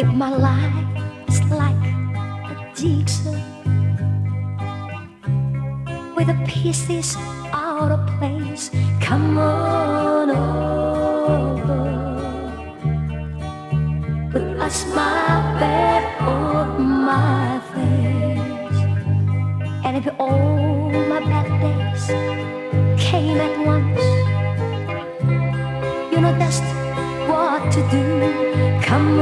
life is like a jigsaw with the pieces out of place. Come on over, put a smile back on my face, and if all my bad days came at once, you know just what to do. Come.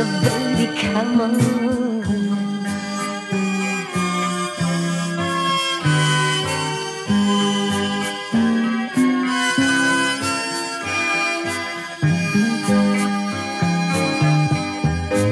So baby, come on.